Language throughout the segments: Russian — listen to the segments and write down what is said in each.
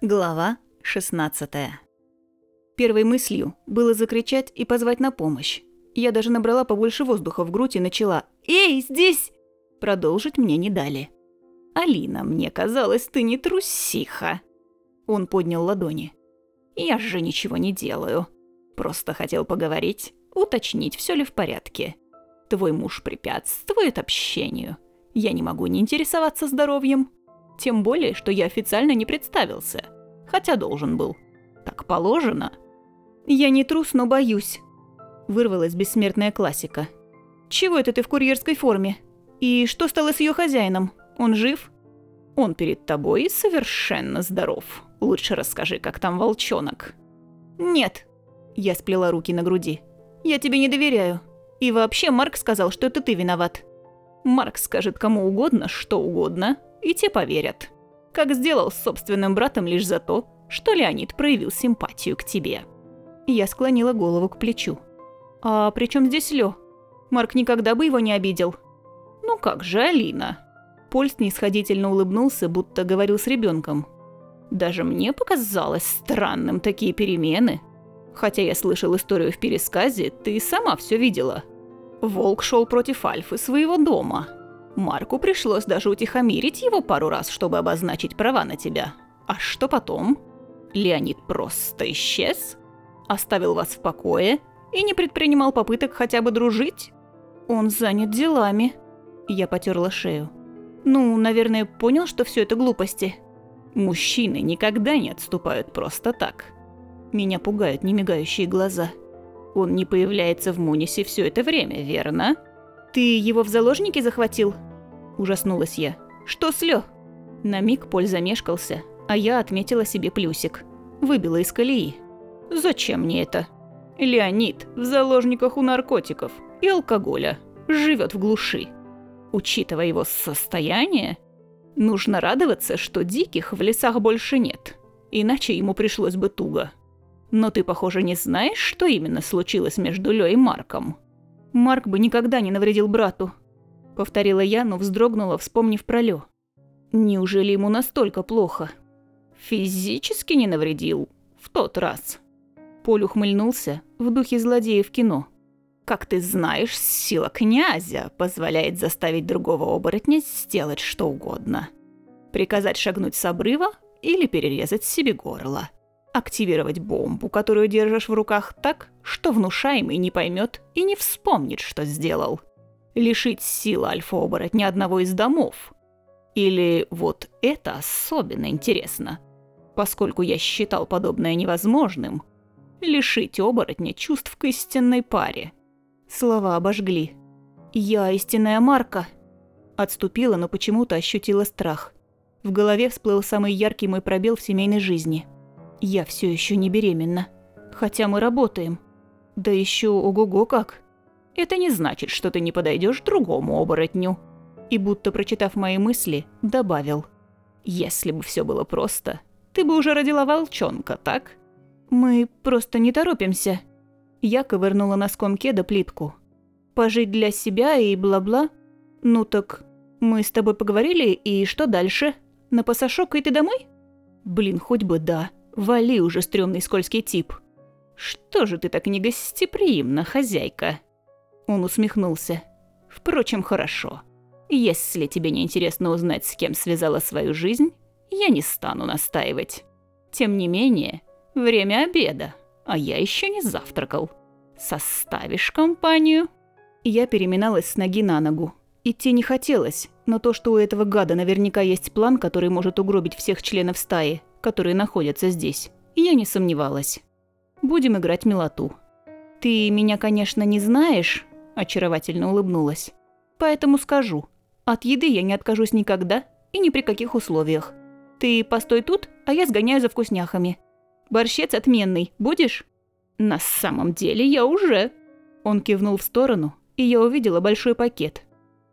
Глава 16 Первой мыслью было закричать и позвать на помощь. Я даже набрала побольше воздуха в грудь и начала «Эй, здесь!» Продолжить мне не дали. «Алина, мне казалось, ты не трусиха!» Он поднял ладони. «Я же ничего не делаю. Просто хотел поговорить, уточнить, все ли в порядке. Твой муж препятствует общению. Я не могу не интересоваться здоровьем. Тем более, что я официально не представился. Хотя должен был. Так положено. Я не трус, но боюсь. Вырвалась бессмертная классика. Чего это ты в курьерской форме? И что стало с ее хозяином? Он жив? Он перед тобой совершенно здоров. Лучше расскажи, как там волчонок. Нет. Я сплела руки на груди. Я тебе не доверяю. И вообще Марк сказал, что это ты виноват. Марк скажет кому угодно, что угодно, и те поверят. Как сделал с собственным братом лишь за то, что Леонид проявил симпатию к тебе. Я склонила голову к плечу. «А при чем здесь Лё? Марк никогда бы его не обидел». «Ну как же, Алина?» Поль снисходительно улыбнулся, будто говорил с ребенком. «Даже мне показалось странным такие перемены. Хотя я слышал историю в пересказе, ты сама все видела. Волк шел против Альфы своего дома, Марку пришлось даже утихомирить его пару раз, чтобы обозначить права на тебя. А что потом? Леонид просто исчез? Оставил вас в покое и не предпринимал попыток хотя бы дружить? Он занят делами. Я потерла шею. Ну, наверное, понял, что все это глупости. Мужчины никогда не отступают просто так. Меня пугают немигающие глаза. Он не появляется в Мунисе все это время, верно? Ты его в заложники захватил? Ужаснулась я. «Что с Лё?» На миг Поль замешкался, а я отметила себе плюсик. Выбила из колеи. «Зачем мне это?» «Леонид в заложниках у наркотиков и алкоголя. Живет в глуши. Учитывая его состояние, нужно радоваться, что диких в лесах больше нет. Иначе ему пришлось бы туго. Но ты, похоже, не знаешь, что именно случилось между Лё и Марком?» «Марк бы никогда не навредил брату», повторила я, но вздрогнула, вспомнив про Лё. Неужели ему настолько плохо? Физически не навредил. В тот раз. Поль ухмыльнулся в духе злодея в кино. Как ты знаешь, сила князя позволяет заставить другого оборотня сделать что угодно. Приказать шагнуть с обрыва или перерезать себе горло. Активировать бомбу, которую держишь в руках так, что внушаемый не поймет и не вспомнит, что сделал лишить силы альфа-оборотня одного из домов. Или вот это особенно интересно, поскольку я считал подобное невозможным, лишить оборотня чувств к истинной паре. Слова обожгли. «Я истинная Марка!» Отступила, но почему-то ощутила страх. В голове всплыл самый яркий мой пробел в семейной жизни. Я все еще не беременна. Хотя мы работаем. Да еще ого-го как это не значит, что ты не подойдешь другому оборотню». И будто прочитав мои мысли, добавил. «Если бы все было просто, ты бы уже родила волчонка, так?» «Мы просто не торопимся». Я ковырнула носком кеда плитку. «Пожить для себя и бла-бла? Ну так, мы с тобой поговорили, и что дальше? На пасашок и ты домой?» «Блин, хоть бы да. Вали уже, стрёмный скользкий тип». «Что же ты так негостеприимна, хозяйка?» Он усмехнулся. «Впрочем, хорошо. Если тебе не интересно узнать, с кем связала свою жизнь, я не стану настаивать. Тем не менее, время обеда, а я еще не завтракал. Составишь компанию?» Я переминалась с ноги на ногу. Идти не хотелось, но то, что у этого гада наверняка есть план, который может угробить всех членов стаи, которые находятся здесь, я не сомневалась. Будем играть милоту. Ты меня, конечно, не знаешь, очаровательно улыбнулась. Поэтому скажу, от еды я не откажусь никогда и ни при каких условиях. Ты постой тут, а я сгоняю за вкусняхами. Борщец отменный, будешь? На самом деле я уже. Он кивнул в сторону, и я увидела большой пакет.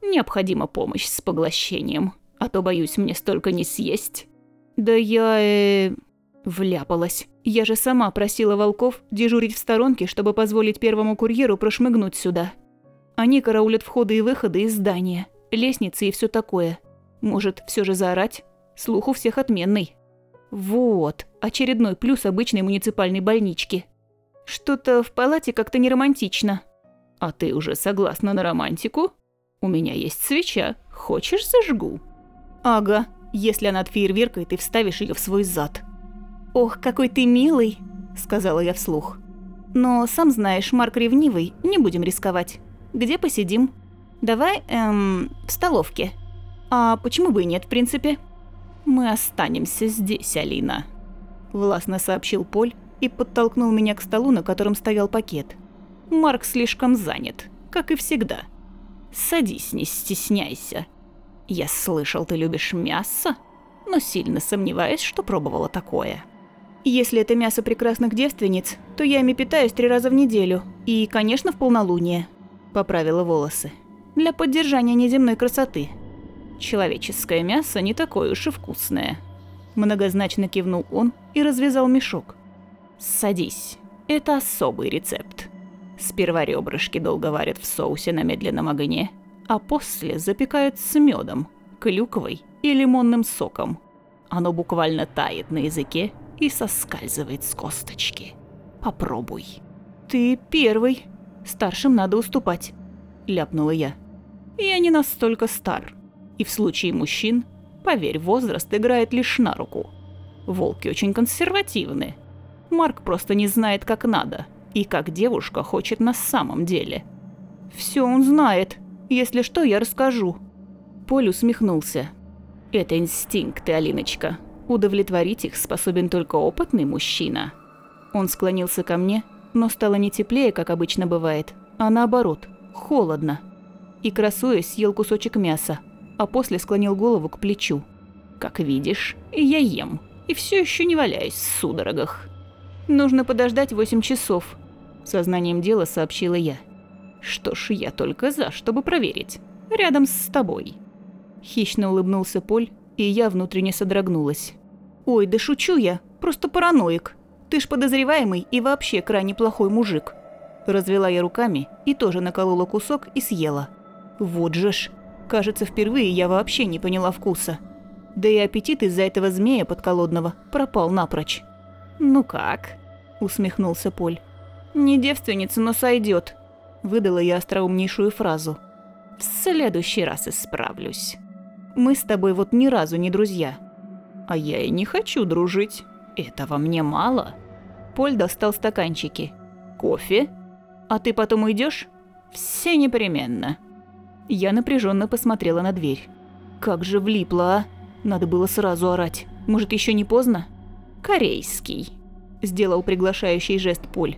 Необходима помощь с поглощением, а то, боюсь, мне столько не съесть. Да я, э... Вляпалась. Я же сама просила волков дежурить в сторонке, чтобы позволить первому курьеру прошмыгнуть сюда. Они караулят входы и выходы из здания, лестницы и все такое. Может, все же заорать? Слух у всех отменный. Вот, очередной плюс обычной муниципальной больнички. Что-то в палате как-то не романтично. А ты уже согласна на романтику? У меня есть свеча. Хочешь, зажгу? Ага, если она от фейерверка, ты вставишь ее в свой зад. Ох, какой ты милый, сказала я вслух. Но сам знаешь, Марк ревнивый, не будем рисковать. Где посидим? Давай, эм, в столовке. А почему бы и нет, в принципе? Мы останемся здесь, Алина. Властно сообщил Поль и подтолкнул меня к столу, на котором стоял пакет. Марк слишком занят, как и всегда. Садись, не стесняйся. Я слышал, ты любишь мясо, но сильно сомневаюсь, что пробовала такое. Если это мясо прекрасных девственниц, то я ими питаюсь три раза в неделю. И, конечно, в полнолуние. Поправила волосы. Для поддержания неземной красоты. Человеческое мясо не такое уж и вкусное. Многозначно кивнул он и развязал мешок. Садись. Это особый рецепт. Сперва ребрышки долго варят в соусе на медленном огне, а после запекают с медом, клюквой и лимонным соком. Оно буквально тает на языке и соскальзывает с косточки. Попробуй. Ты первый. Старшим надо уступать, ляпнула я. Я не настолько стар. И в случае мужчин, поверь, возраст играет лишь на руку. Волки очень консервативны. Марк просто не знает, как надо, и как девушка хочет на самом деле. Все он знает. Если что, я расскажу. Поль усмехнулся. Это инстинкты, Алиночка. Удовлетворить их способен только опытный мужчина. Он склонился ко мне, но стало не теплее, как обычно бывает, а наоборот, холодно. И красуясь, съел кусочек мяса, а после склонил голову к плечу. Как видишь, я ем, и все еще не валяюсь в судорогах. Нужно подождать восемь часов, сознанием дела сообщила я. Что ж, я только за, чтобы проверить. Рядом с тобой. Хищно улыбнулся Поль, и я внутренне содрогнулась. «Ой, да шучу я, просто параноик. Ты ж подозреваемый и вообще крайне плохой мужик». Развела я руками и тоже наколола кусок и съела. Вот же ж. Кажется, впервые я вообще не поняла вкуса. Да и аппетит из-за этого змея подколодного пропал напрочь. «Ну как?» – усмехнулся Поль. «Не девственница, но сойдет. Выдала я остроумнейшую фразу. «В следующий раз исправлюсь». Мы с тобой вот ни разу не друзья. А я и не хочу дружить. Этого мне мало. Поль достал стаканчики. Кофе? А ты потом уйдешь? Все непременно. Я напряженно посмотрела на дверь. Как же влипло, а? Надо было сразу орать. Может, еще не поздно? Корейский. Сделал приглашающий жест Поль.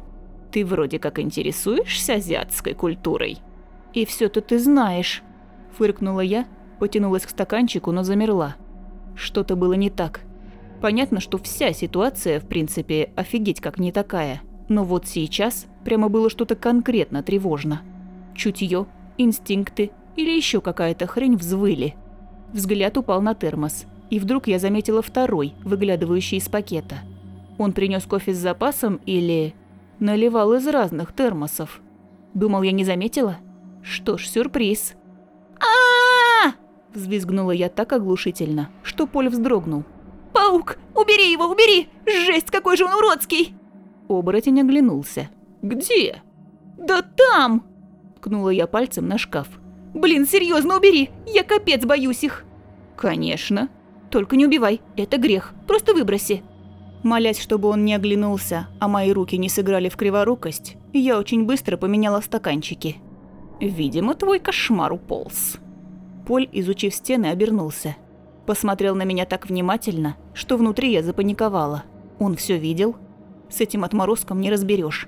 Ты вроде как интересуешься азиатской культурой. И все то ты знаешь. Фыркнула я Потянулась к стаканчику, но замерла. Что-то было не так. Понятно, что вся ситуация, в принципе, офигеть как не такая. Но вот сейчас прямо было что-то конкретно тревожно. Чутье, инстинкты или еще какая-то хрень взвыли. Взгляд упал на термос, и вдруг я заметила второй, выглядывающий из пакета. Он принес кофе с запасом или... наливал из разных термосов. Думал, я не заметила? Что ж, сюрприз. Взвизгнула я так оглушительно, что Поль вздрогнул. «Паук! Убери его, убери! Жесть, какой же он уродский!» Оборотень оглянулся. «Где?» «Да там!» Ткнула я пальцем на шкаф. «Блин, серьезно, убери! Я капец боюсь их!» «Конечно. Только не убивай, это грех. Просто выброси!» Молясь, чтобы он не оглянулся, а мои руки не сыграли в криворукость, я очень быстро поменяла стаканчики. «Видимо, твой кошмар уполз», Поль, изучив стены, обернулся. Посмотрел на меня так внимательно, что внутри я запаниковала. Он все видел? С этим отморозком не разберешь.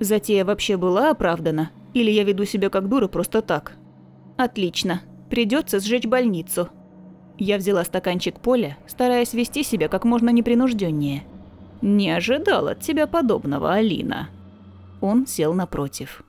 Затея вообще была оправдана? Или я веду себя как дура просто так? Отлично. Придется сжечь больницу. Я взяла стаканчик Поля, стараясь вести себя как можно непринужденнее. «Не ожидал от тебя подобного, Алина». Он сел напротив.